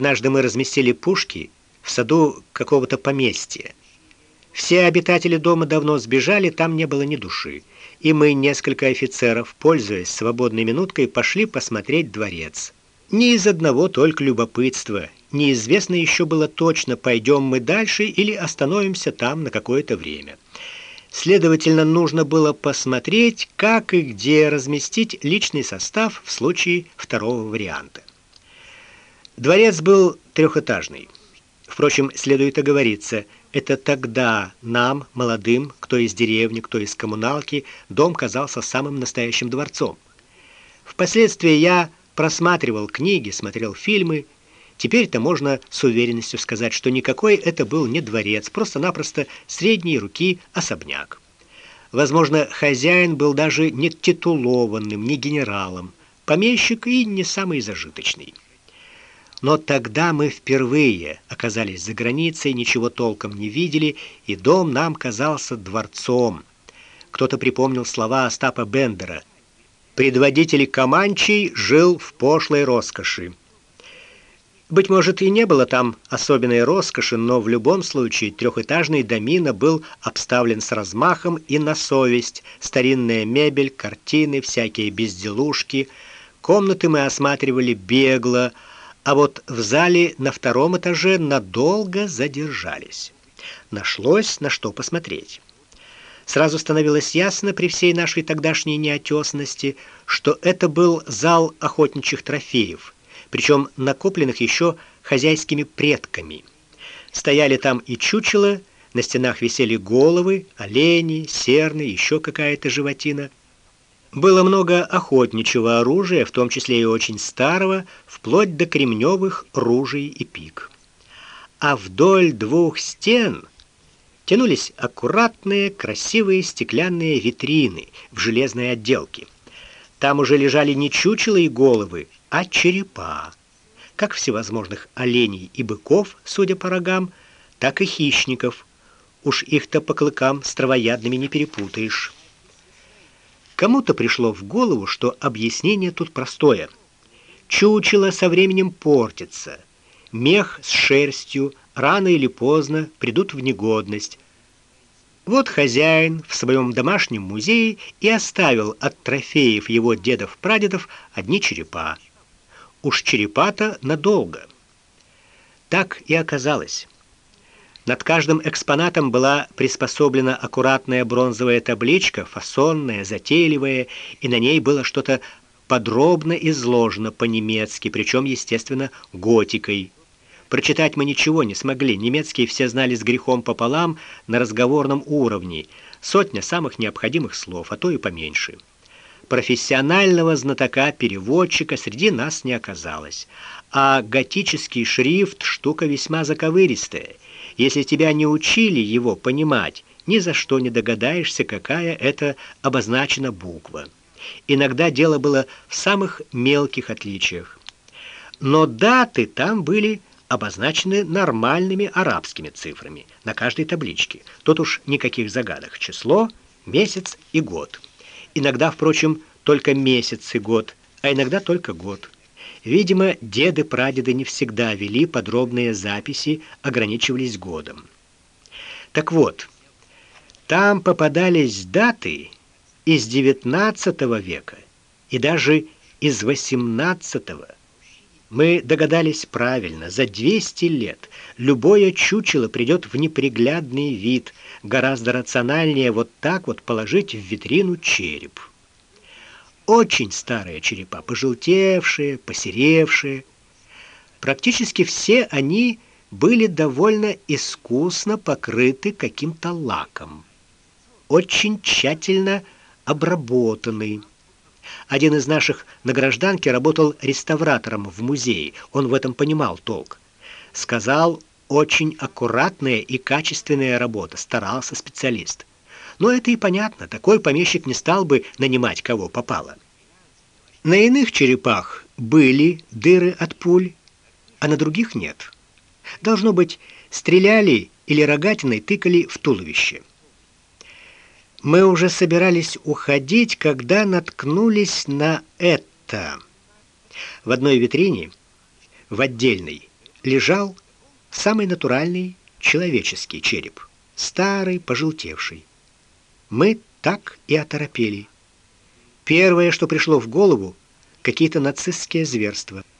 Однажды мы разместили пушки в саду какого-то поместья. Все обитатели дома давно сбежали, там не было ни души. И мы, несколько офицеров, пользуясь свободной минуткой, пошли посмотреть дворец. Не из одного только любопытства. Неизвестно еще было точно, пойдем мы дальше или остановимся там на какое-то время. Следовательно, нужно было посмотреть, как и где разместить личный состав в случае второго варианта. Дворец был трехэтажный. Впрочем, следует оговориться, это тогда нам, молодым, кто из деревни, кто из коммуналки, дом казался самым настоящим дворцом. Впоследствии я просматривал книги, смотрел фильмы. Теперь-то можно с уверенностью сказать, что никакой это был не дворец, просто-напросто средней руки особняк. Возможно, хозяин был даже не титулованным, не генералом, помещик и не самый зажиточный. Но тогда мы впервые оказались за границей, ничего толком не видели, и дом нам казался дворцом. Кто-то припомнил слова Остапа Бендера – предводитель Каманчей жил в пошлой роскоши. Быть может, и не было там особенной роскоши, но в любом случае трехэтажный домина был обставлен с размахом и на совесть. Старинная мебель, картины, всякие безделушки. Комнаты мы осматривали бегло, а вот в зале на втором этаже надолго задержались. Нашлось на что посмотреть. Сразу становилось ясно при всей нашей тогдашней неотесности, что это был зал охотничьих трофеев, причем накопленных еще хозяйскими предками. Стояли там и чучела, на стенах висели головы, олени, серны, еще какая-то животина. Было много охотничьего оружия, в том числе и очень старого, вплоть до кремневых ружей и пик. А вдоль двух стен тянулись аккуратные, красивые стеклянные витрины в железной отделке. Там уже лежали не чучела и головы, а черепа, как всевозможных оленей и быков, судя по рогам, так и хищников. Уж их-то по клыкам с травоядными не перепутаешь. Кому-то пришло в голову, что объяснение тут простое. Чучело со временем портится. Мех с шерстью рано или поздно придут в негодность. Вот хозяин в своем домашнем музее и оставил от трофеев его дедов-прадедов одни черепа. Уж черепа-то надолго. Так и оказалось. Над каждым экспонатом была приспособлена аккуратная бронзовая табличка, фасонная, затейливая, и на ней было что-то подробно изложено по-немецки, причем, естественно, готикой. Прочитать мы ничего не смогли. Немецкий все знали с грехом пополам на разговорном уровне. Сотня самых необходимых слов, а то и поменьше. Профессионального знатока-переводчика среди нас не оказалось. А готический шрифт штука весьма заковыристая. Если тебя не учили его понимать, ни за что не догадаешься, какая это обозначена буква. Иногда дело было в самых мелких отличиях. Но даты там были обозначены нормальными арабскими цифрами на каждой табличке. Тут уж никаких загадок. Число, месяц и год. Иногда, впрочем, только месяц и год, а иногда только год. Видимо, деды-прадеды не всегда вели подробные записи, ограничивались годом. Так вот, там попадались даты из XIX века и даже из XVIII мы догадались правильно. За 200 лет любое чучело придет в неприглядный вид. Гораздо рациональнее вот так вот положить в витрину череп. Очень старые черепа, пожелтевшие, посеревшие. Практически все они были довольно искусно покрыты каким-то лаком. Очень тщательно обработаны. Один из наших на гражданке работал реставратором в музее. Он в этом понимал толк. Сказал, очень аккуратная и качественная работа, старался специалист. Но это и понятно, такой помещик не стал бы нанимать кого попало. На иных черепах были дыры от пуль, а на других нет. Должно быть, стреляли или рогатиной тыкали в туловище. Мы уже собирались уходить, когда наткнулись на это. В одной витрине, в отдельной, лежал самый натуральный человеческий череп, старый, пожелтевший. Мы так и оторопели. Первое, что пришло в голову, какие-то нацистские зверства –